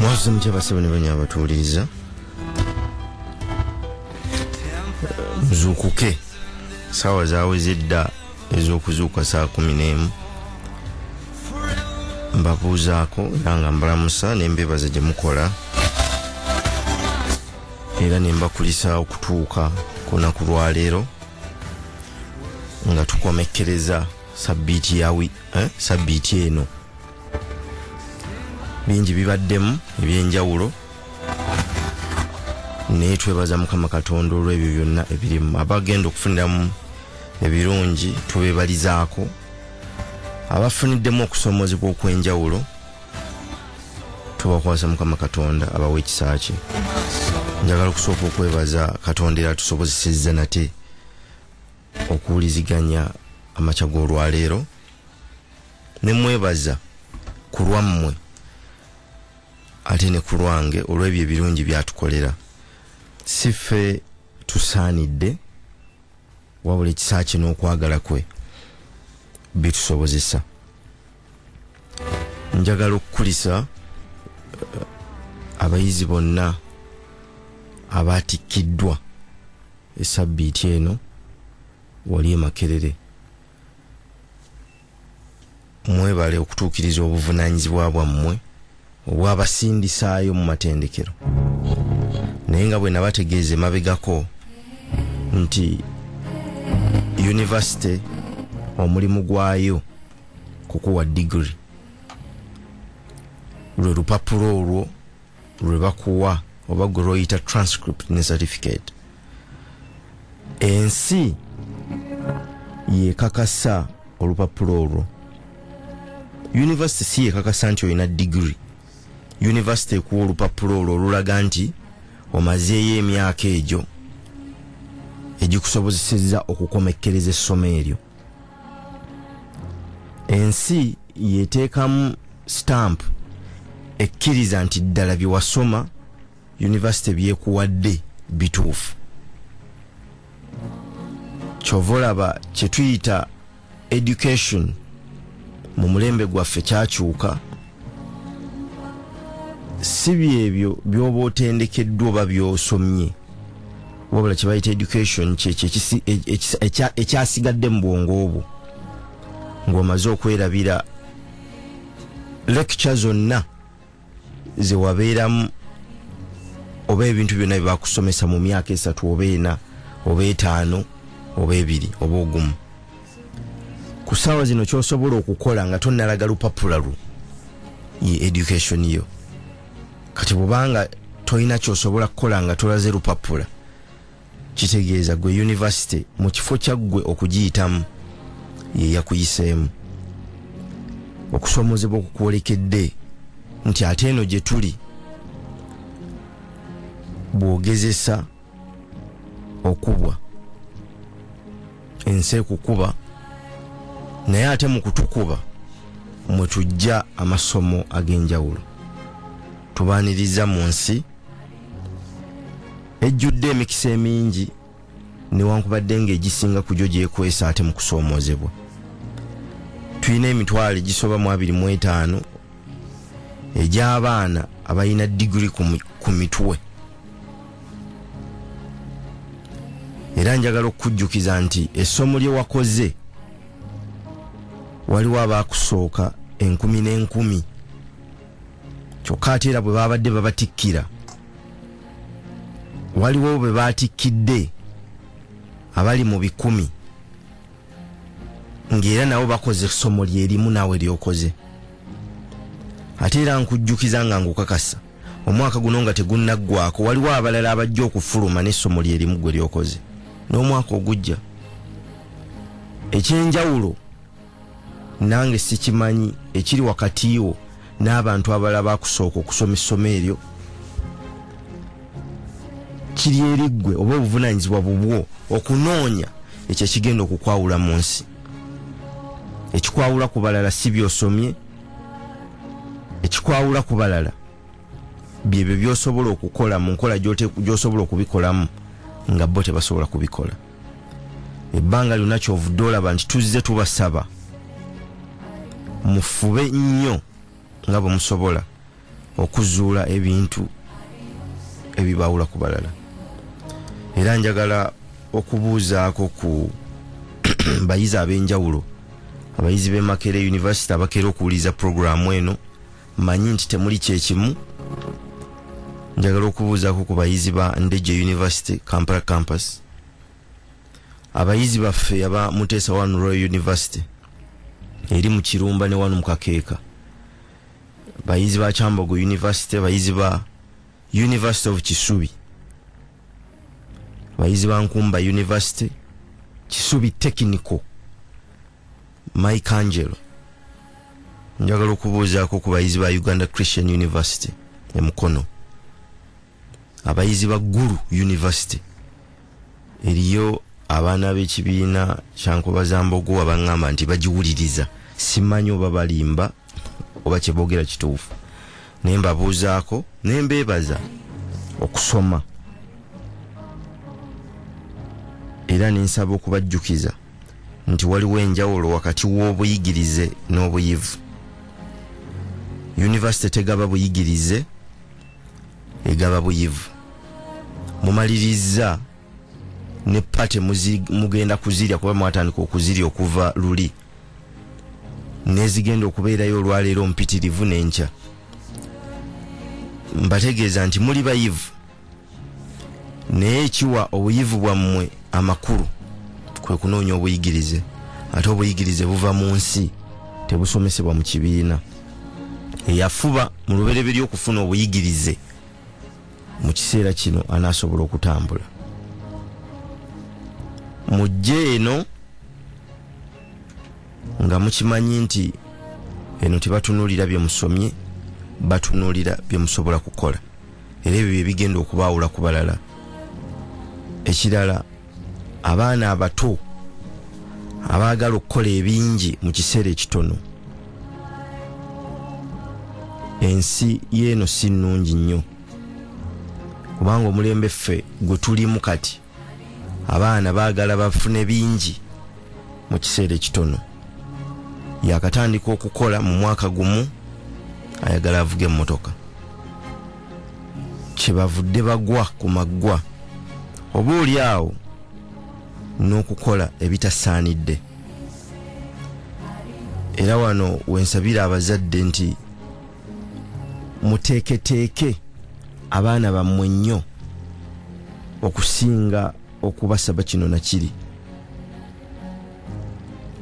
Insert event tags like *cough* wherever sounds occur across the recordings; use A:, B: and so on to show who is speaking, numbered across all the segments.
A: mwazuze mutya basebe ne banya abatuuliriza muzuukuke saawa zaaweze dda ez'okuzuuka saa kumi n'emu mbabuuzaako era nga mbalamusa nembebaza gye mukola era nembakulisa okutuuka ku lunaku lwaleero nga tukomekkereza sabbiiti yawi eh? sabbiiti eno bingi bibaddemu ebyenjawulo. Naye twebaza mukama katonda olw'ebyo byonna ebirimu. Abagenda okufuniramu ebirungi tubebalizaako abafuniddemu okusomozebwa okwenjawulo tubakwasa mukama katonda abawa ekisa kye. Njagala okusooka okwebaza katonda era tusobozesezza nate okuwuliziganya amakya g'olwaleero. Nemwebaza ku lwammwe ate ne ku lwange olw'ebyo ebirungi byatukolera. Si ffe tusaanidde wabula ekisa kye n'okwagala kwe bitusobozesa njagala okukulisa eh, abayizi bonna abatikkiddwa esabbiiti eno wali emakerere mwebale okutuukiriza obuvunanyizibwa bwammwe obwabasindisaayo mu matendekero. Naye nga bwe nabategeeza emabegako nti univesity omulimu gwayo kukuwa digiri lwe lupapula olwo lwe bakuwa oba gwe lwoyita transcript ne certificate. Ensi yekakasa olupapula olwo. Univesity si yekakasa nti olina digiri univesity ekuwa olupapula olwo olulaga nti omazeeyo emyaka egyo egikusobozeseza okukomekkereza essomo eryo. Ensi yeteekamu stamp ekkiriza nti ddala bye wasoma univesity byekuwadde bituufu. Kyova olaba kyetuyita education mu mulembe gwaffe kyakyuka si byebyo byoba otendekeddwa oba byosomye. Wabula kyebayita education kyekyo ekisi- ekisa- ekya- ekyasigadde mu bwongo obwo. Ng'omaze okwerabira lecture zonna zewabeeramu oba ebintu byonna byebakusomesa mu myaka esatu oba ena oba etaano oba ebiri oba ogumu. Ku ssaawa zino kyosobola okukola nga tonnalaga lupapula lwo ye education yo kati bwubanga tolina kyosobola kukola nga tolaze lupapula. Kitegeeza gwe univesity mu kifo kyaggwe okugiyitamu yeyakuyiseemu okusomozebwa okukwolekedde nti ate eno gye tuli bw'ogezesa okubwa ensi ekukuba naye ate mu kutukuba mwe tujja amasomo ag'enjawulo tubaaniriza mu nsi. Ejjudde emikisa emingi newankubadde ng'egisinga ku gyo gyekwesa ate mu kusoomozebwa. Tulina emitwalo egisoba mu abiri mu etaano egy'abaana abalina digiri ku mi- ku mitwe. Era njagala okukujjukiza nti essomo lye wakoze waliwo abaakusooka enkumi n'enkumi kyokka ate era bwe babadde babatikkira waliwo bwe batikkidde abali mu bikumi ng'era nabo bakoze essomo lyerimu naawe lyokoze. Ate era nkujjukiza nga nkukakasa omwaka guno nga tegunnaggwako waliwo abalala abajja okufuluma n'essomo lyerimu gwe lyokoze. N'omwaka ogujja ekyenjawulo nange sikimanyi ekiri wakati wo n'abantu abalala bakusooka okusoma essomo eryo. Kiri eriggwe oba obuvunanyizibwa bubwo okunoonya ekyo ekigenda okukwawula mu nsi. Ekikwawula ku balala si byosomye ekikwawula ku balala byebyo byosobola okukola mu nkola gyosobola okubikolamu nga bo tebasobola kubikola. Ebbanga lyonna kyovudde olaba nti tuzze tubasaba. Mufube nnyo nga bwe musobola okuzuula ebintu ebibawula ku balala. Era njagala okubuuzaako ku *clears throat* bayizi ab'enjawulo abayizi b'emakere univesity abakeera okuwuliza puroguramu eno manyi nti temuli kyekimu njagala okubuuzaako ku bayizi ba ndege university kampala campus. Abayizi baffe aba mutesa one royal university eri mu kirumba ne wanu mukakeeka bayizi ba kyambogo university bayizi ba university of kisubi. Bayizi ba nkumba university kisubi technical. Mike angelo. Njagala okubuuzaako ku bayizi ba uganda christian university emukono abayizi ba gulu university. Eriyo abaana b'ekibiina kyankobazambogo abaŋŋamba nti bagiwuliriza. Simanyi oba balimba oba kyeboogera kituufu. Naye mbabuuzaako naye mbeebaza okusoma. Era nensaba okubajjukiza nti waliwo enjawulo wakati w'obuyigirize n'obuyivu. Univesity tegaba buyigirize egaba buyivu. Mumaliriza ne pate mugenda kuzirya kuba mwatandika okuzirya okuva luli nezigenda okubeerayo olwaleero omupitirivu n'enkya. Mbategeeza nti muli bayivu. Naye ekiwa obuyivu bwammwe amakulu kwe kunoonya obuyigirize ate obuyigirize buva mu nsi tebusomesebwa mu kibiina. Eyafuba mu lubereberye okufuna obuyigirize. Mu kiseera kino anaasobola okutambula. Mujje eno nga mukimanyi nti eno tebatunuulira bye musomye batunuulira bye musobola kukola. Era ebyo bye bigenda okubaawula ku balala. Ekirala abaana abato abaagala okukola ebingi mu kiseera ekitono. Ensi yeeno si nnungi nnyo. Kubanga omulembe ffe gwe tulimu kati abaana baagala bafune bingi mu kiseera ekitono yakatandika okukola mu mwaka gumu ayagala avuga emmotoka kyebavudde bagwa ku maggwa oba oli awo n'okukola ebitasaanidde. Era wano wensabira abazadde nti muteeketeeke abaana bammwe nnyo okusinga okubasaba kino nakiri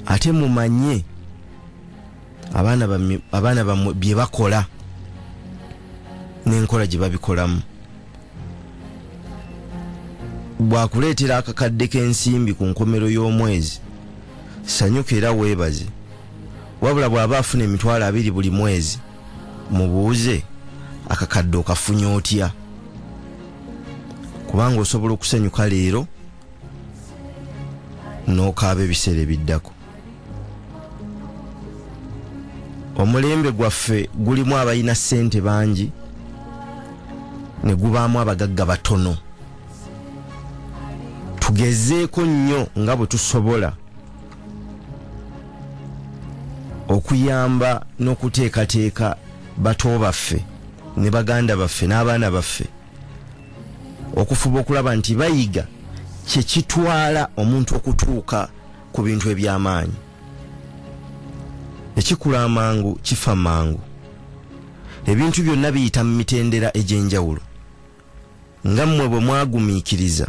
A: ate mumanye abaana bammwe bye bakola. N'enkola gye babikolamu. Bwakuleetera akakadde k'ensimbi ku nkomero y'omwezi. Sanyuka era weebaze. Wabula bw'aba afuna emitwalo abiri buli mwezi mubuuze akakadde okafunye otya? Kubanga osobola okusanyuka leero n'okaaba ebiseera ebiddako omulembe gwaffe gulimu abalina ssente bangi ne gubaamu abagagga batono. Tugezeeko nnyo nga bwe tusobola okuyamba n'okuteekateeka bato baffe ne baganda baffe n'abaana baffe okufuba okulaba nti bayiga kyekitwala omuntu okutuuka ku bintu ebyamaanyi ekikula amangu kifa mangu. Ebintu byonna biyita mu mitendera egy'enjawulo. Nga mmwe bwe mwagumiikiriza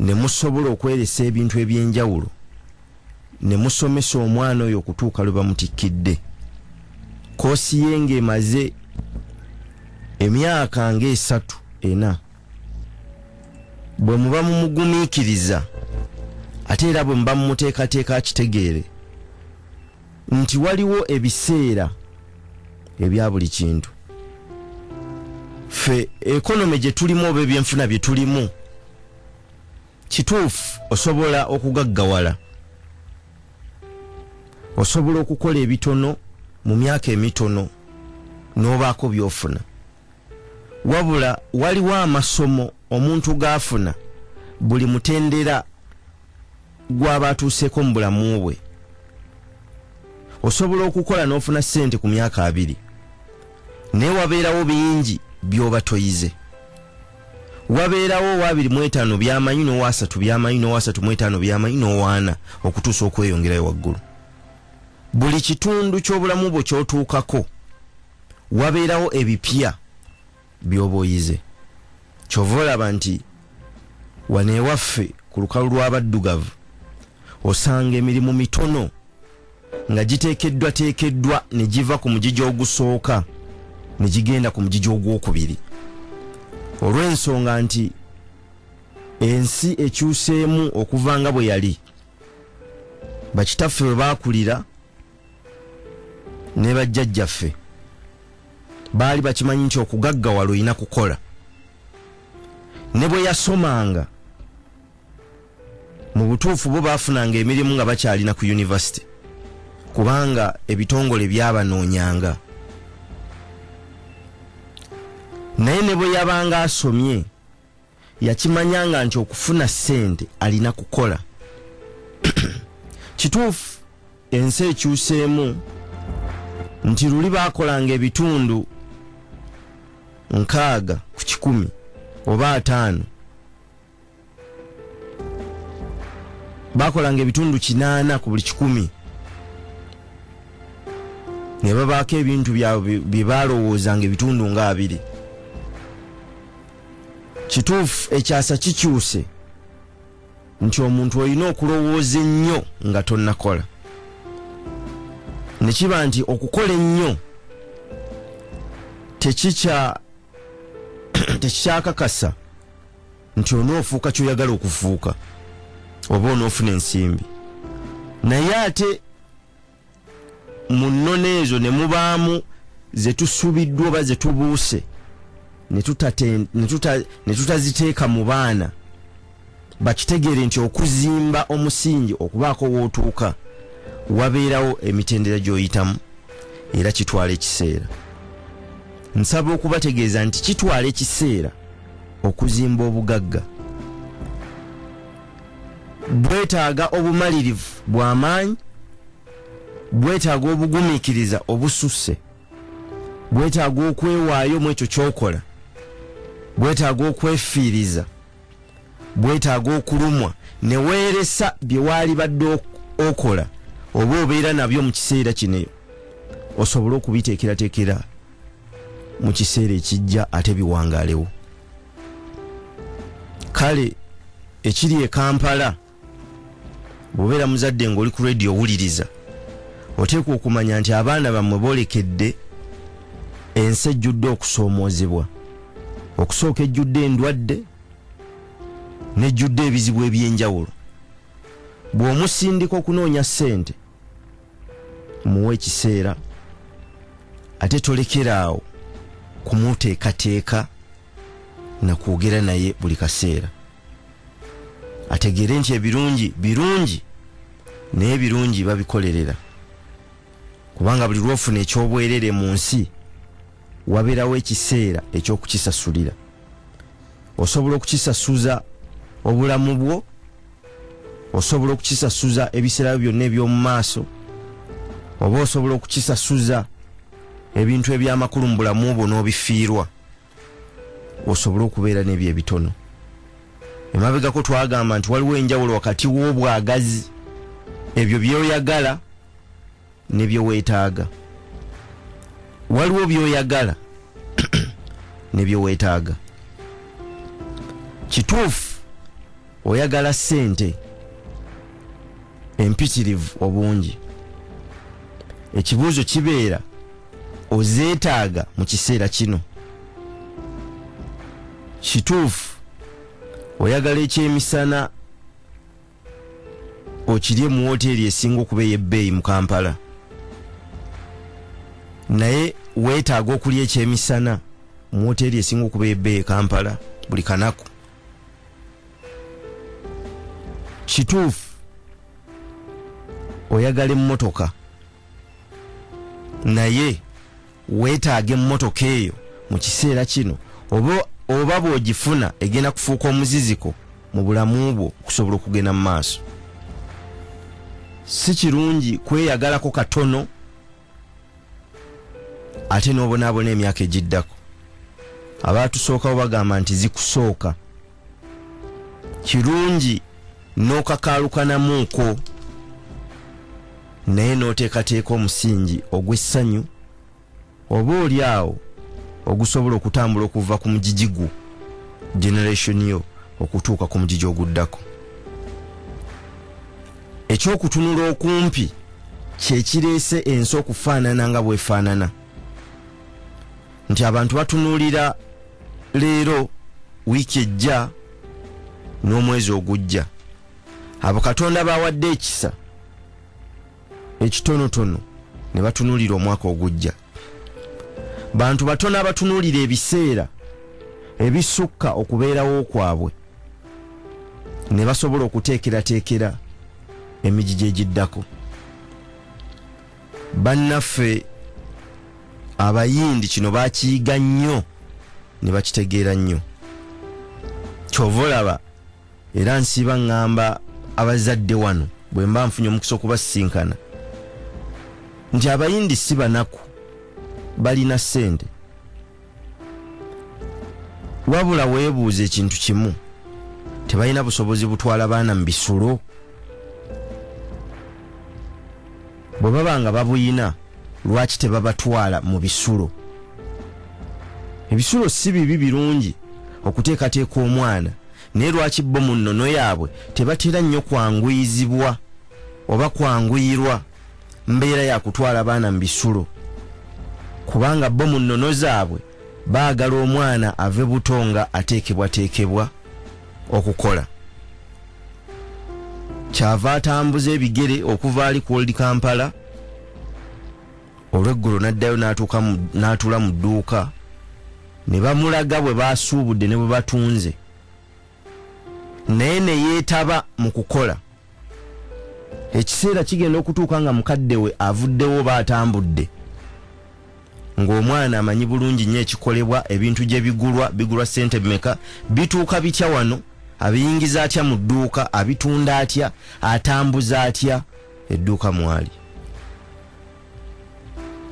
A: ne musobola okweresa ebintu eby'enjawulo ne musomesa omwana oyo okutuuka lwe bamutikkidde koosi ye ng'emaze emyaka ng'esatu ena bwe muba mumugumiikiriza ate era bwe muba mumuteekateeka akitegeere nti waliwo ebiseera ebya buli kintu. Ffe ekonome gye tulimu oba ebyenfuna bye tulimu kituufu osobola okugaggawala. Osobola okukola ebitono mu myaka emitono n'obaako byofuna. Wabula waliwo amasomo omuntu gaafuna buli mutendera gw'aba atuuseeko mu bulamu bwe osobola okukola n'ofuna ssente ku myaka abiri. Naye wabeerawo bingi byoba toyize wabeerawo owa 25 byamanyi nowa 3 byamanyi nowa 35 byamanyi nowaana okutuusa okweyongerayo waggulu. Buli kitundu ky'obulamu bwe kyotuukako wabeerawo ebipya byoba oyize kyova olaba nti wano ewaffe ku lukalu lw'abaddugavu osanga emirimu mitono nga giteekeddwa teekeddwa ne giva ku mugigi ogusooka ne gigenda ku mugigi ogwokubiri. Olw'ensonga nti ensi ekyuseemu okuva nga bwe yali bakitaffe bwe baakulira ne bajjajjaffe baali bakimanyi nti okugaggawala olina kukola. Ne bwe yasomanga mu butuufu bo baafunanga emirimu nga bakyalina ku univesity kubanga ebitongole byabanoonyanga. Naye ne bwe yabanga asomye yakimanyanga nti okufuna ssente alina kukola. *clears throat* Kituufu ensi ekyuseemu nti luli baakolanga ebitundu nkaaga ku kikumi oba ataano. Bakolanga ebitundu kinaana ku buli kikumi ne babaako ebintu byabwe bye balowoozanga ebitundu nga abiri. Kituufu ekyasa kikyuse. Nti omuntu olina okulowooza ennyo nga tonnakola. Ne kiba nti okukola ennyo tekikya *clears throat* tekikyakakasa. Nti onoofuuka kyoyagala okufuuka oba onoofuna ensimbi. Naye ate mu nnono ezo ne mubaamu ze tusubiddwa oba ze tubuuse ne tutaziteeka mu baana. Bakitegeere nti okuzimba omusingi okubaako wootuuka wabeerawo emitendera gy'oyitamu era kitwala ekiseera. Nsaba okubategeeza nti kitwala ekiseera okuzimba obugagga. Bwetaaga obumalirivu bw'amaanyi bwetaaga obugumiikiriza obususse bwetaaga okwewaayo mu ekyo kyokola bwetaaga okwefiiriza bwetaaga okulumwa ne weeresa bye waali badde ok- okola oba obeera nabyo mu kiseera kino osobole okubiteekerateekera mu kiseera ekijja ate biwangaalewo. Kale ekiri e kampala bw'obeera muzadde ng'oli ku rediyo owuliriza oteekwa okumanya nti abaana bammwe boolekedde ensi ejjudde okusoomoozebwa okusooka ejjudde endwadde nejjudde ebizibu ebyenjawulo. Bw'omusindika okunoonya ssente muwe ekiseera ate tolekeraawo kumuteekateeka nakwogera naye buli kaseera. Ategeere nti ebirungi birungi naye birungi babikolerera kubanga buli lwofuna ekyobwerere mu nsi wabeerawo ekiseera ekyokukisasulira. Osobola okukisasuza obulamu bwo osobola okukisasuza ebiseera byonna eby'omu maaso oba osobola okukisasuza ebintu ebyamakulu mu bulamu bwo n'obifiirwa osobole okubeera n'ebyo ebitono emabegako twagamba nti waliwo enjawulo wakati w'obwagazi ebyo byoyagala ne byeweetaaga waliwo byoyagala ne byeweetaaga kituufu oyagala ssente empitirivu obungi. Ekibuuzo kibeera ozeetaaga mu kiseera kino. Kituufu oyagala ekyemisana okirye mu woteeri esinga okuba ey'ebbeeyi mu kampala naye weetaaga okulya ekyemisana mu woteeri esinga okuba ey'ebbeeyi e kampala buli kanaku. Kituufu oyagala emmotoka. Naye weetaaga emmotoka eyo mu kiseera kino oba bw'ogifuna egenda kufuuka omuziziko mu bulamu bwo okusobola okugenda mu maaso. Si kirungi kweyagalako katono ate n'obonaabona emyaka egiddako. Abaatusookawo bagamba nti zikusooka. Kirungi n'okakaalukanamuuko naye n'oteekateeka omusingi ogw'essanyu. Oba oli awo ogusobola okutambula okuva ku mujijigu generation yo okutuuka ku mujiji oguddako. Ekyokutunula okumpi kyekireese ensi okufaanana nga bwefaanana nti abantu batunuulira leero wiiki ejja n'omwezi ogujja. Abo katonda bawadde ekisa ekitonotono ne batunuulira omwaka ogujja. Bantu batono abatunuulira ebiseera ebisukka okubeerawo kwabwe ne basobola okuteekerateekera emijiji egiddako. Bannaffe abayindi kino bakiyiga nnyo ne bakitegeera nnyo. Kyova olaba era nsiiba ŋŋamba abazadde wano bwe mba nfunye omukisa okubasisinkana. Nti abayindi si banaku balina ssente. Wabula weebuuza ekintu kimu tebalina busobozi butwala baana mu bisulo? Bwe baba nga babuyina lwaki tebabatwala mu bisulo? Ebisulo si bibi birungi okuteekateeka omwana naye lwaki bo mu nnono yaabwe tebatera nnyo kwanguyizibwa oba kwanguyirwa mbeera yakutwala abaana mu bisulo? Kubanga bo mu nnono zaabwe baagala omwana ave buto nga ateekebwateekebwa okukola. Kyava atambuza ebigere okuva ali ku old kampala olweggulo n'addayo n'atuula mu dduuka ne bamulaga bwe basuubudde ne bwe batunze. Naye ne yeetaba mu kukola. Ekiseera kigenda okutuuka nga mukadde we avuddewo oba atambudde ng'omwana amanyi bulungi nnyo ekikolebwa ebintu gye bigulwa bigulwa sente bimeka bituuka bitya wano? Abiyingiza atya mu dduuka? Abitunda atya? Atambuza atya? Edduuka mwali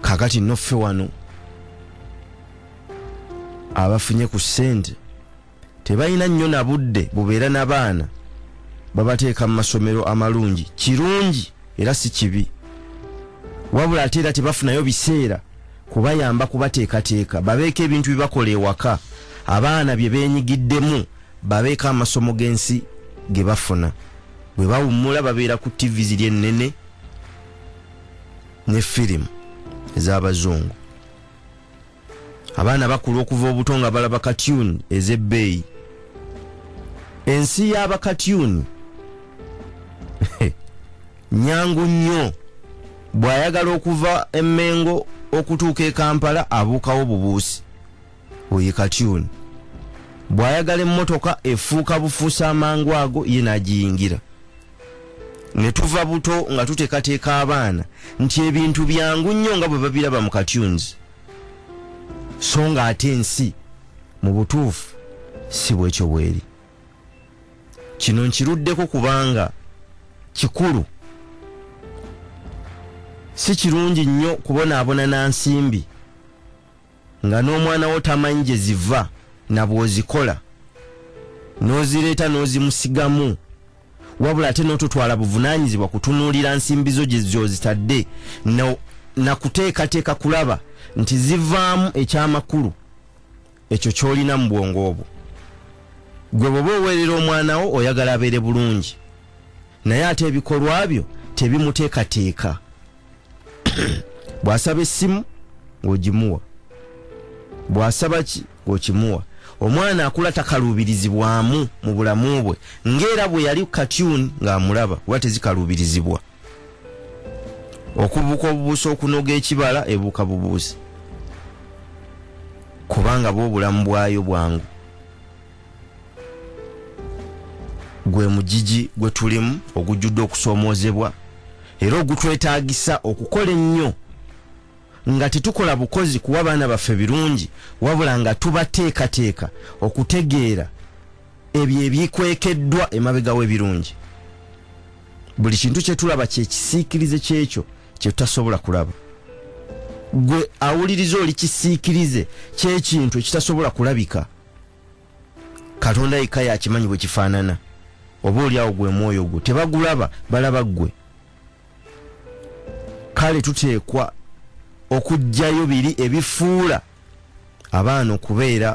A: kakati nnoffe wano. Abafunye ku ssente tebalina nnyo na budde bubeera n'abaana babateeka mu masomero amalungi kirungi era si kibi. Wabula ate era tebafunayo biseera kubayamba kubateekateeka. Babeeko ebintu bibakola ewaka. Abaana bye beenyigiddemu babeeko amasomo g'ensi ge bafuna. Bwe bawummula babeera ku tivi ziri ennene ne firimu ez'abazungu. Abaana bakula okuva obuto nga balaba katyuni ez'ebbeeyi ensi y'abakatyuni *laughs* nyangu nnyo. Bw'ayagala okuva emmengo okutuuka e kampala abuukawo bubuusi. Oye katyuni bw'ayagala emmotoka efuuka bufuusa amangu ago ye n'agiyingira ne tuva buto nga tuteekateeka abaana nti ebintu byangu nnyo nga bwe babiraba mu katyunzi so nga ate ensi mu butuufu si bwekyo bweri. Kino nkiruddeko kubanga kikulu si kirungi nnyo kubonaabona na nsimbi nga n'omwana wo tamanyi gye ziva na bw'ozikola n'ozireeta n'ozimusigamu wabula ate n'ototwala buvunaanyizibwa kutunuulira nsimbi zo gyozitadde nakuteekateeka kulaba nti zivaamu ekyamakulu ekyo ky'olina mu bwongo obwo. Gwe bw'oba oweerera omwana wo oyagala abeere bulungi. Naye ate ebikolwa byo tebimuteekateeka. *clears throat* Bw'asaba essimu ng'ogimuwa. Bw'asaba ki? Ng'okimuwa omwana akula takaluubirizibwamu mu bulamu bwe ng'era bwe yali katyuni ng'amulaba kuba tezikaluubirizibwa. Okubuuka obubuusi okunoga ekibala ebuuka bubuusi. Kubanga bwe obulamu bwayo bwangu. Gwe mugigi gwe tulimu ogujjudde okusoomoozebwa era ogutwetaagisa okukola ennyo nga tetukola bukozi kuwa baana baffe birungi wabula nga tubateekateeka okutegeera ebyo ebikwekeddwa emabega w'ebirungi buli kintu kye tulaba kyekisiikirize kyekyo kye tutasobola kulaba. Gwe awuliriza oli kisiikirize kyekintu ekitasobola kulabika? Katonda yekka yakimanyi bwe kifaanana. Oba oli awo gwe mwoyo gwo? Tebagulaba balaba ggwe kale tuteekwa okugjayo biri ebifuula abaana okubeera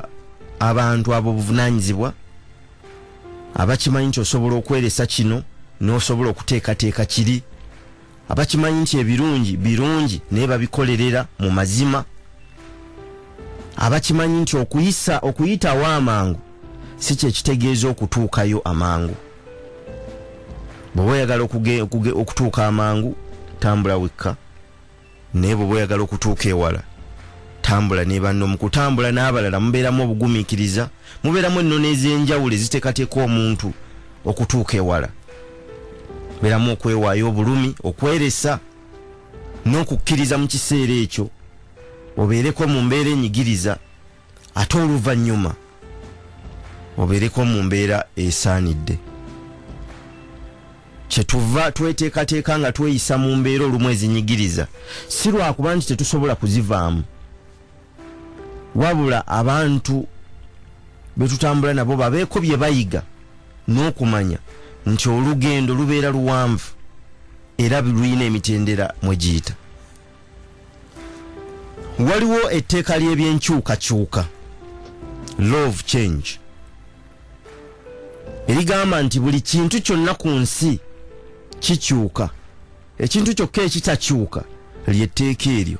A: abantu abobuvunanyizibwa abakimanyi nti osobola okweresa kino nosobola okuteekateeka kiri abakimanyi nti ebirungi birungi naye babikolerera mu mazima abakimanyi nti okuyisa okuyitawo amangu si kyekitegeeza okutuukayo amangu. Bweoba oyagala okutuuka amangu tambula wekka naye bweoba oyagala okutuuka ewala. Tambula ne banno mu kutambula n'abalala mubeeramu obugumiikiriza mubeeramu ennono ez'enjawulo eziteekateeka omuntu okutuuka ewala. Beeramu okwewaayo obulumi okweresa n'okukkiriza mu kiseera ekyo. Obeereko mu mbeera enyigiriza ate oluvannyuma obeereko mu mbeera esaanidde kyetuva tweteekateeka nga tweyisa mu mbeera olumu ezinyigiriza si lwakuba nti tetusobola kuzivaamu. Wabula abantu betutambula nabo babeeko bye bayiga n'okumanya nti olugendo lubeera luwanvu era lulina emitendera mwe giyita. Waliwo etteeka ly'ebyenkyukakyuka law of change. Erigamba nti buli kintu kyonna ku nsi kikyuka. Ekintu kyokka ekitakyuka lyetteeka eryo.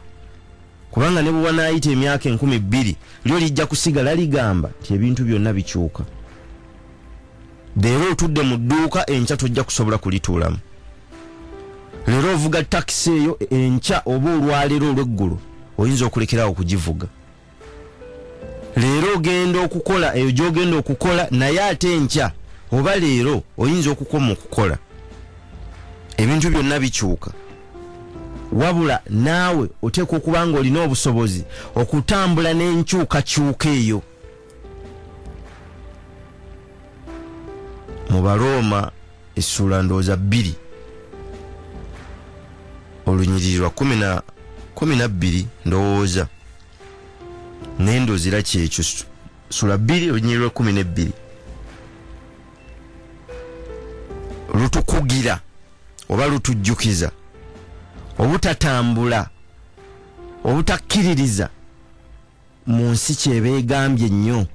A: Kubanga ne bwe wanaayita emyaka enkumi bbiri lyo lijja kusigala ligamba nti ebintu byonna bikyuka. Leero otudde mu dduuka enkya tojja kusobola kulituulamu. Leero ovuga takisi eyo enkya oba olwaleero olw'eggulu oyinza okulekerawo okugivuga. Leero ogenda okukola eyo gy'ogenda okukola naye ate enkya oba leero oyinza okukoma okukola ebintu byonna bikyuka. Wabula naawe oteekwa okuba nga olina obusobozi okutambula n'enkyukakyuka eyo. Mu balooma essuula ndowooza bbiri. Olunyiriri lwa kumi nabbiri ndowooza. Naye ndozira kyekyo sula bbiri olunyiriri lwa kumi nebbiri. Lutukugira oba lutujjukiza obutatambula obutakkiririza mu nsi kyebeegambye nnyo.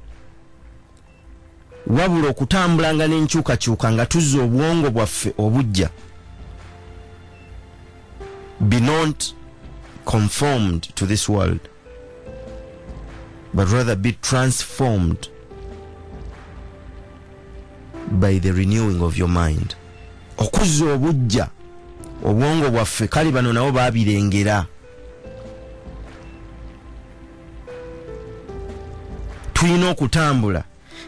A: Wabula okutambulanga n'enkyukakyuka nga tuzza obwongo bwaffe obujja be not conformed to this world but rather be transformed by the renewing of your mind okuzza obujja obwongo bwaffe kale bano nabo babirengera tulina okutambula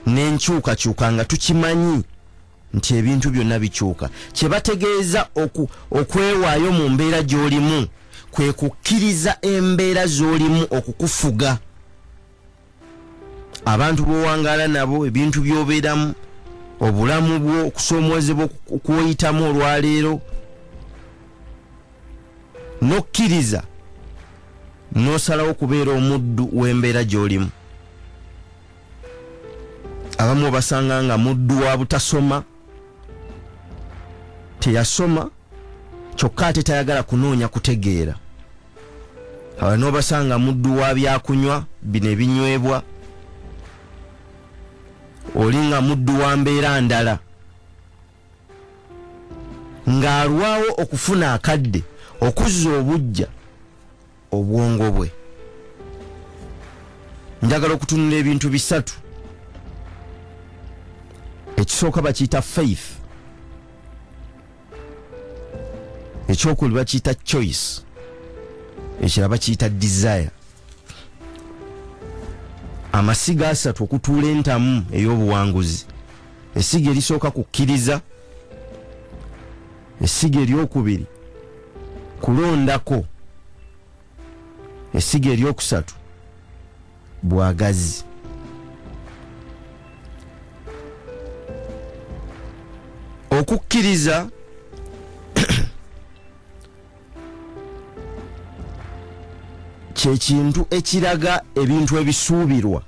A: n'enkyukakyuka nga tukimanyi nti ebintu byonna bikyuka. Kyebategeeza okwewaayo mu mbeera gy'olimu kwe kukkiriza embeera z'olimu okukufuga. Abantu b'owangaala nabo ebintu by'obeeramu obulamu bwo okusoomozebwa kwoyitamu olwaleero. Nokkiriza nosalawo okubeera omuddu w'embeera gy'olimu. Abamu obasanga nga muddu wa butasoma teyasoma kyokka ate tayagala kunoonya kutegeera. Aba nobasanga muddu wa byakunywa bino ebinywebwa oli nga muddu wa mbeera ndala. Ng'alwawo okufuna akadde okuzza obujja obwongo bwe. Njagala okutunula ebintu bisatu. Ekisooka bakiyita faith. Ekyokuli bakiyita choice. Ekira bakiyita desire amasiga asatu okutuula entamu ey'obuwanguzi. Esiga erisooka kukkiriza. Esiga eryokubiri kulondako. Esiga eryokusatu bwagazi okukkiriza kyekintu ekiraga ebintu ebisuubirwa.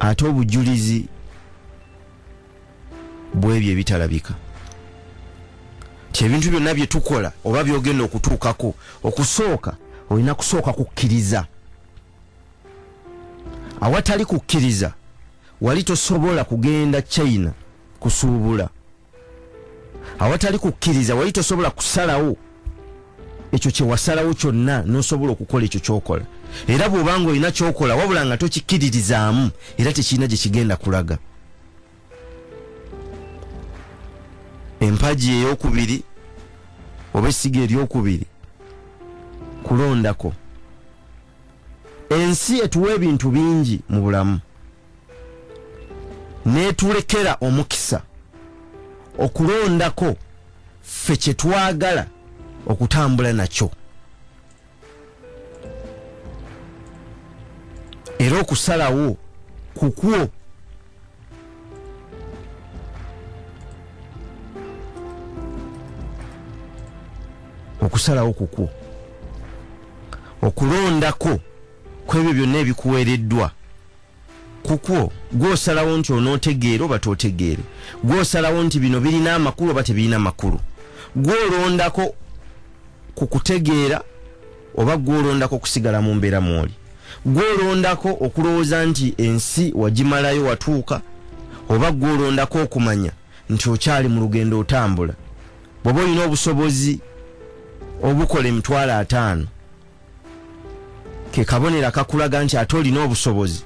A: Ate obujulizi bwebyo ebitalabika. Ti ebintu byonna byetukola oba byogenda okutuukako okusooka olina kusooka kukkiriza. Awatali kukkiriza wali tosobola kugenda china kusuubula. Awatali kukkiriza wali tosobola kusalawo ekyo kyewasalawo kyonna nosobola okukola ekyo kyokola. Era bw'obanga olina kyokola wabula nga tokikkiririzaamu era tekirina gye kigenda kulaga. Empagi eyokubiri oba essiga eryokubiri kulondako. Ensi etuwa ebintu bingi mu bulamu. Netulekera omukisa okulondako ffe kyetwagala okutambula nakyo. Era okusalawo kukwo okusalawo kukwo okulondako kwebyo byonna ebikuweereddwa. Kukwo gwosalawo nti onootegeere oba tootegeere? Gwosalawo nti bino birina amakulu oba tebirina makulu gwolondako ku kutegeera oba gwolondako kusigala mu mbeera mwoli. Gwolondako okulowooza nti ensi wagimalayo watuuka oba gwolondako okumanya nti okyali mu lugendo otambula. Bw'oba olina obusobozi obukola emitwalo ataano ke kabonero akakulaga nti ate olina obusobozi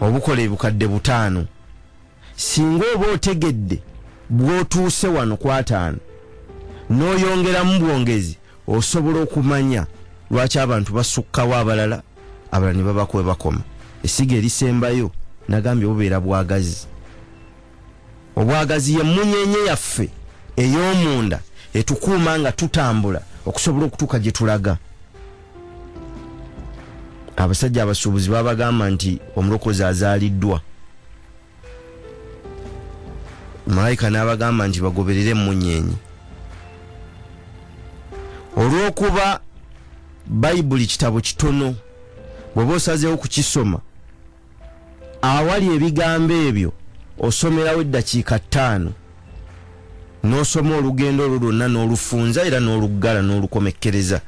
A: obukola ebukadde butaano. Singa oba otegedde bw'otuuse wano ku ataano n'oyongeramu bwongezi osobola okumanya lwaki abantu basukkawo abalala abalala ne babakwe bakoma. Essiga erisembayo nagambye bubeera bwagazi. Obwagazi ye munyenye yaffe ey'omunda etukuuma nga tutambula okusobola okutuuka gye tulaga. Abasajja abasuubuzi babagamba nti omulokozi azaaliddwa malayika n'abagamba nti bagoberere emunyenyi olw'okuba bayibuli kitabo kitono bw'oba osazeewo kukisoma awali ebigambo ebyo osomerawo eddakiika ttaano n'osoma olugendo olwo lwonna n'olufunza era n'oluggala n'olukomekkereza.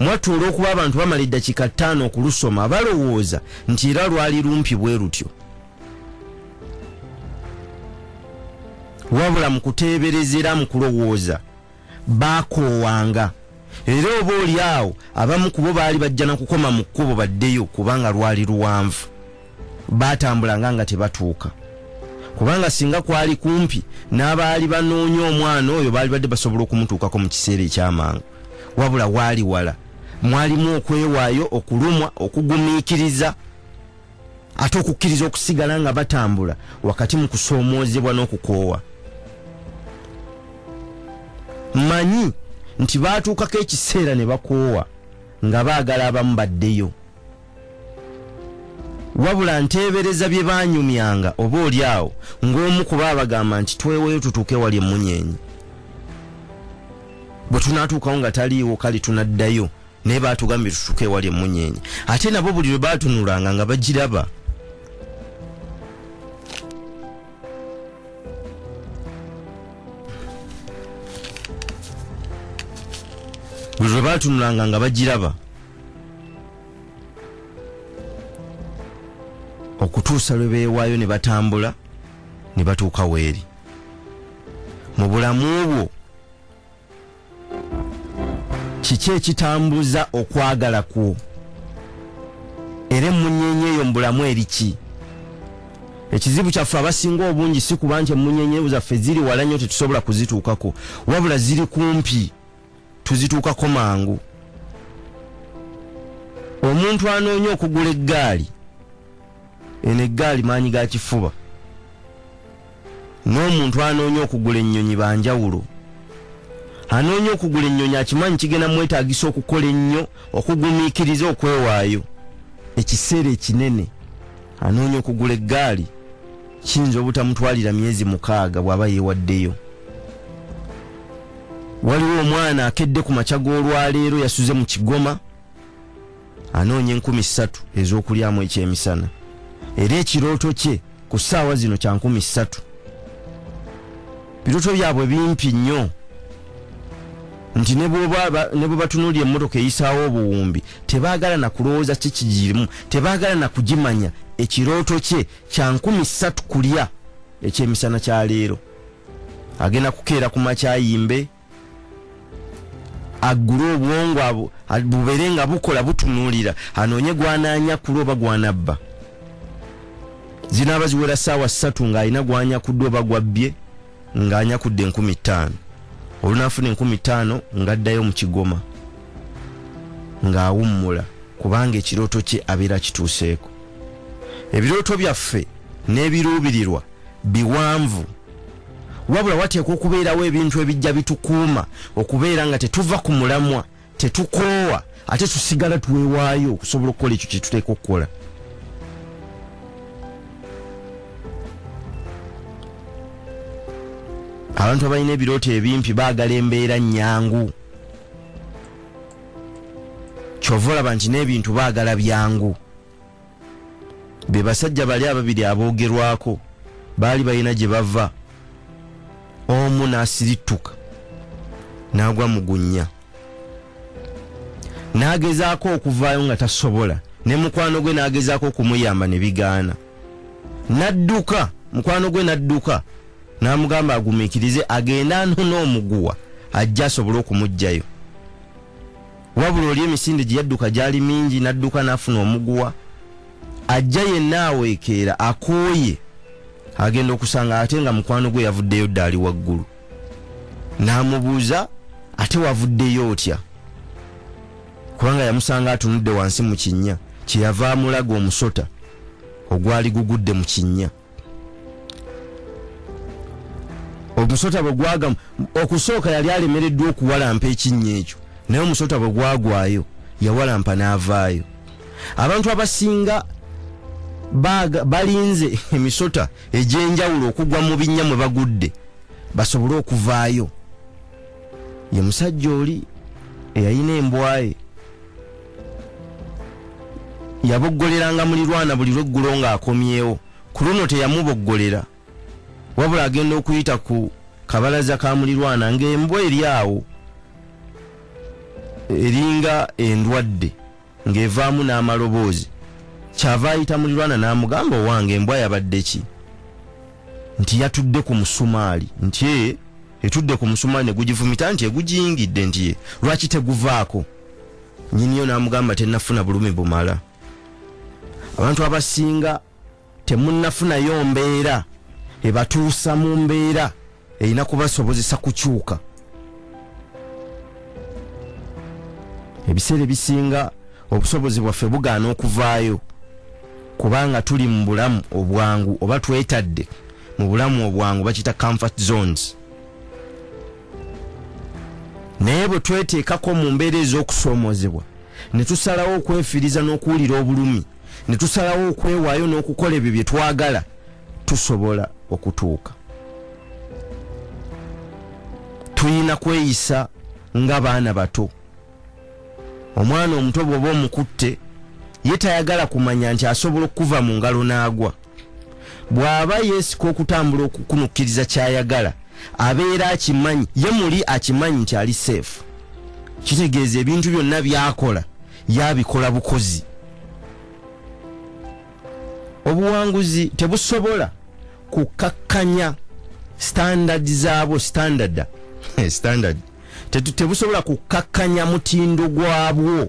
A: Mwattu olw'okuba abantu bamala eddakiika ttaano okulusoma balowooza nti era lwali lumpi bwe lutyo. Wabula mu kuteebereza era mu kulowooza baakoowanga era oba oli awo abamu ku bo baali bajja nakukoma mu kkubo baddeyo kubanga lwali luwanvu. Baatambulanga nga tebatuuka. Kubanga singa kwali kumpi n'abaali banoonya omwana oyo baali badde basobola okumutuukako mu kiseera ekyamangu. Wabula waali wala. Mwalimu okwewaayo okulumwa okugumiikiriza ate okukkiriza okusigala nga batambula wakati mu kusoomoozebwa n'okukoowa. Manyi nti baatuukako ekiseera ne bakoowa nga baagala abamu baddeyo. Wabula nteebereza bye baanyumyanga oba oli awo ng'omu kuba abagamba nti tweweyo tutuuke wali emunyenyi bwe tunaatuukawo nga taliiwo kale tunaddayo naye baatugambye tutuuke wali emunyenyi ate nabo buli lwe baatunulanga nga bagiraba buli lwe baatunulanga nga bagiraba okutuusa lwe beewaayo ne batambula ne batuuka weeri mu bulamu bwo kiki ekitambuza okwagala kwo? Era emunyenye eyo mu bulamu eriki ekizibu kyaffe abasinga obungi si kuba nti emunyenye zaffe ziri wala nnyo tetusobola kuzituukako wabula ziri kumpi tuzituukako mangu. Omuntu anoonya okugula eggaali eno eggaali maanyi ga kifuba. N'omuntu anoonya okugula ennyonyi banjawulo anoonya okugula ennyonyi akimanyi kigenda mwetaagisa okukola ennyo okugumiikiriza okwewaayo. Ekiseera ekinene anoonya okugula eggaali kiyinza obutamutwalira myezi mukaaga bw'aba yeewaddeyo waliwo omwana akedde ku makya g'olwaleero yasuze mu kigoma anoonya enkumi ssatu ez'okulyamu ekyemisana. Era ekirooto kye ku ssaawa zino kya nkumi ssatu. Birooto byabwe bimpi nnyo. Nti ne bwe batunuulya emmotoka eyisaawo obuwumbi tebaagala nakulowooza kikigirimu tebaagala nakugimanya ekirooto kye kya nkumi ssatu kulya ekyemisana kya leero. Agenda kukeera ku makyayimbe aggule obwongo abo bubeere nga bukola butunuulira. Anoonye gwananya kula oba gwanabba? Zinaaba ziwera saawa ssatu ng'alina gwanyakuddwa oba gwabbye ng'anyakudde enkumi ttaano. Olunaafuna enkumi ttaano ng'addayo mu kigoma ng'awummula kubanga ekirooto kye abeera kituuseeko. Ebirooto byaffe n'ebiruubirirwa biwanvu wabula wateekwa okubeerawo ebintu ebijja bitukuuma okubeera nga tetuva ku mulamwa tetukoowa ate tusigala tuweewaayo okusobola okukola ekyo kyetuteeka okukola. Abantu abalina ebirooto ebimpi baagala embeera nyangu kyova olaba nti n'ebintu baagala byangu. Be basajja bali ababiri aboogerwako baali balina gye bava omu n'asirituka n'agwa mu gunnya. N'agezaako okuvaayo nga tasobola. Ne mukwano gwe n'agezaako okumuyamba ne bigaana. N'adduka mukwano gwe n'adduka n'amugamba agumiikirize agende anona omuguwa ajja asobole okumuggyayo wabula oli emisinde gye yadduka gyali mingi n'adduka n'afuna omuguwa ajja yenna aweekeera akooye agenda okusanga ate nga mukwano gwe yavuddeyo dda ali waggulu. N'amubuuza ate wavuddeyo otya? Kubanga yamusanga atunudde wansi mu kinnya kyeyava amulaga omusota ogwali gugudde mu kinnya. Omusota bwe gwagamu okusooka yali alemereddwa okuwalampa ekinnya ekyo naye omusota bwe gwagwayo yawalampa n'avaayo. Abantu abasinga balinze emisota egy'enjawulo okugwa mu binnya mwe bagudde. Basobole okuvaayo. Ye musajja oli eyalina embwaye yaboggoleranga mulirwana buli lweggulo ng'akomyewo. Ku luno teyamuboggolera wabula agenda okuyita ku kabalaza ka mulirwana ng'embwa eri awo eringa endwadde ng'evaamu n'amaloboozi kyava ayita mulirwana n'amugamba owange embwa yabadde ki? Nti yatudde ku musumaali. Nti e etudde ku musumaali ne gugivumita nti egugiyingidde nti ye lwaki teguvaako? Nyiniyo n'amugamba tennafuna bulumi bumala. Abantu abasinga temunnafunayo mbeera ebatuusa mu mbeera erina kubasobozesa kukyuka. Ebiseera ebisinga obusobozi bwaffe bugaana okuvaayo kubanga tuli mu bulamu obwangu oba twetadde mu bulamu obwangu bakita comfort zones. Naye bwe tweteekako mu mbeera ez'okusoomozebwa ne tusalawo okwefiiriza n'okuwulira obulumi ne tusalawo okwewaayo n'okukola ebyo bye twagala tusobola okutuuka. Tulina kweyisa nga baana bato. Omwana omuto bw'oba omukutte ye tayagala kumanya nti asobola okuva mu ngalo n'agwa. Bw'aba yeesika okutambula okukunukkiriza kyayagala abeera akimanyi ye muli akimanyi nti ali seefu kitegeeza ebintu byonna byakola yabikola bukozi. Obuwanguzi tebusobola kukakkanya standard zaabwo standard. *laughs* Standard. Tebusobola kukakkanya mutindo gwabwo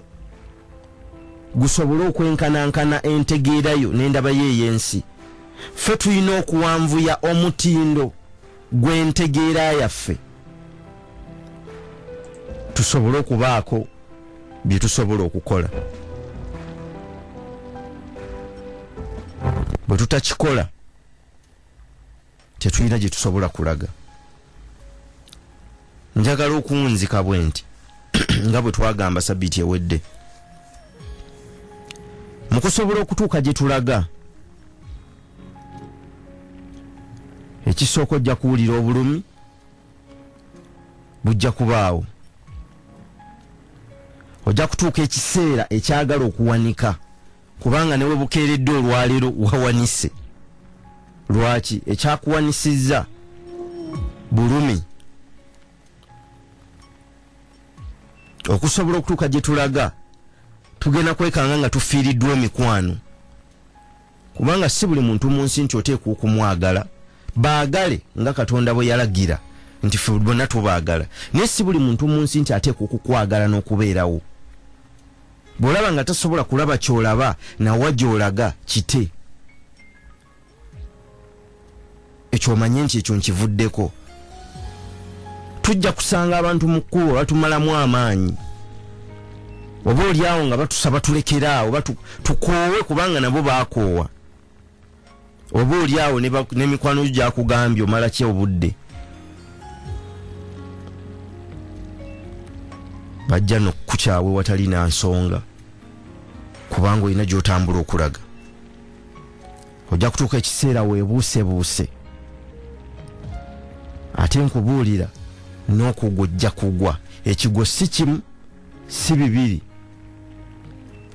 A: gusobole okwenkanankana entegeerayo n'endaba yo ey'ensi ffe tulina okuwanvuya omutindo gw'entegeera yaffe. Tusobole okubaako bye tusobola okukola. Bwe tutakikola tetulina gye tusobola kulaga. Njagala okuwunzika bwe nti *clears throat* nga bwe twagamba sabiiti ewedde mu kusobola okutuuka gye tulaga ekisooka ojja kuwulira obulumi bujja kubaawo. Ojja kutuuka ekiseera ekyagala okuwanika kubanga newe bukeeredde olwaleero wawanise. Lwaki? Ekyakuwanisizza bulumi. Okusobola okutuuka gye tulaga tugenda kwekanga nga tufiiriddwa emikwano. Kubanga si buli muntu mu nsi nti oteekwa okumwagala baagale nga katonda bwe yalagira nti fe bonna tubaagala. Naye si buli muntu mu nsi nti ateekwa okukwagala n'okubeerawo. Bw'olaba nga tasobola kulaba ky'olaba nawa gy'olaga kite. Ekyo omanye nti ekyo nkivuddeko. Tujja kusanga abantu mu kkubo batumalamu amaanyi oba oliawo nga batusaba tulekeraawo oba tukoowe kubanga nabo baakoowa oba oliawo n'emikwano gyo gyakugambye omala ki obudde? Bajja nokukukyawe watali na nsonga kubanga olina gyotambula okulaga. Ojja kutuuka ekiseera weebuusebuuse. Ate nkubuulira n'okugwa ojja kugwa. Ekigwo si kimu si bibiri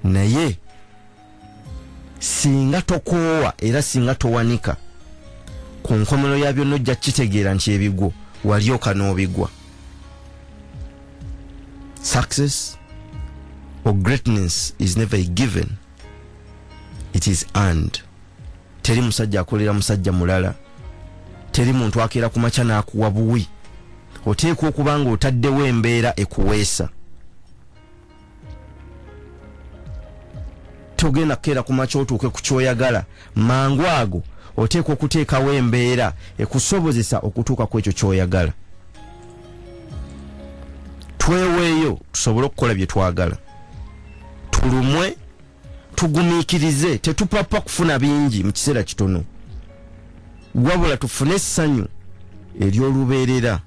A: naye singa tokoowa era singa towanika ku nkomero ya byonna ojja kukitegeera nti ebigwo walyoka n'obigwa. Success or greatness is never given it is earned. Teri musajja akolera musajja mulala teri muntu akeera ku makya n'akuwa buwi. Oteekwa okuba nga otaddewo embeera ekuweesa togenda kukeera ku makya otuuke ku kyoyagala. Mangu ago oteekwa okuteekawo embeera ekusobozesa okutuuka ku ekyo kyoyagala. Tweweeyo tusobole okukola bye twagala. Tulumwe tugumiikirize tetupapa kufuna bingi mu kiseera kitono. Wabula tufune essanyu ery'olubeerera.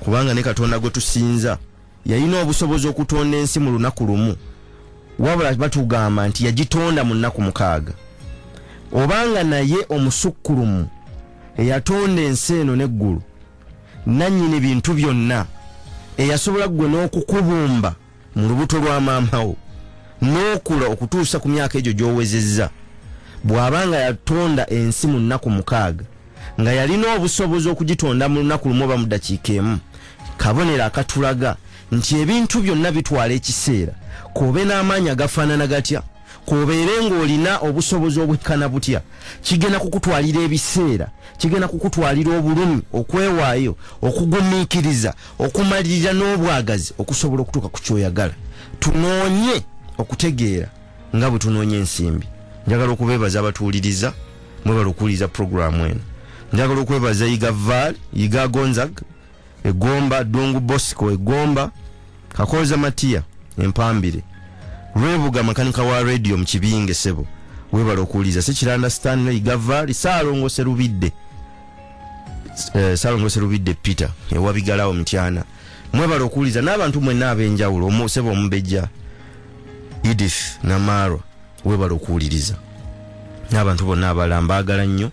A: Kubanga ne katonda gwe tusinza yalina obusobozi okutonda ensi mu lunaku lumu wabula batugamba nti yagitonda mu nnaku mukaaga. Obanga naye omusukkulumu eyatonda ensi eno n'eggulu nannyini bintu byonna eyasobola ggwe n'okukubumba mu lubuto lwa maamawo n'okula okutuusa ku myaka egyo gy'owezezza bw'abanga yatonda ensi mu nnaku mukaaga nga yalina obusobozi okugitonda mu lunaku lumu oba mu ddakiika emu kabonero akatulaga nti ebintu byonna bitwala ekiseera koobe n'amaanyi agafaanana gatya? Kobeere ng'olina obusobozi obwekkana butya? Kigenda kukutwalira ebiseera kigenda kukutwalira obulumi okwewaayo okugumiikiriza okumalirira n'obwagazi okusobola okutuuka ku kyoyagala. Tunoonye okutegeera nga bwe tunoonya ensimbi. Njagala okubeebaza abatuwuliriza mwebala okuwuliriza puroguramu eno. Njagala okwebaza yiga vaal yiga gonzag egomba dungu bosco egomba kakoza matiya empambire. Lwebuga makanika wa radio mu kibinge sebo. Webala okuwuliriza sikiranda stanley gavaali saalongose lubidde uh, saalongose lubidde peter ewabigalawo mutyana mwebala okuwuliriza n'abantu mwenna ab'enjawulo sebo omubejja edith namarwa webala okuwuliriza. N'abantu bonna abalala mbaagala nnyo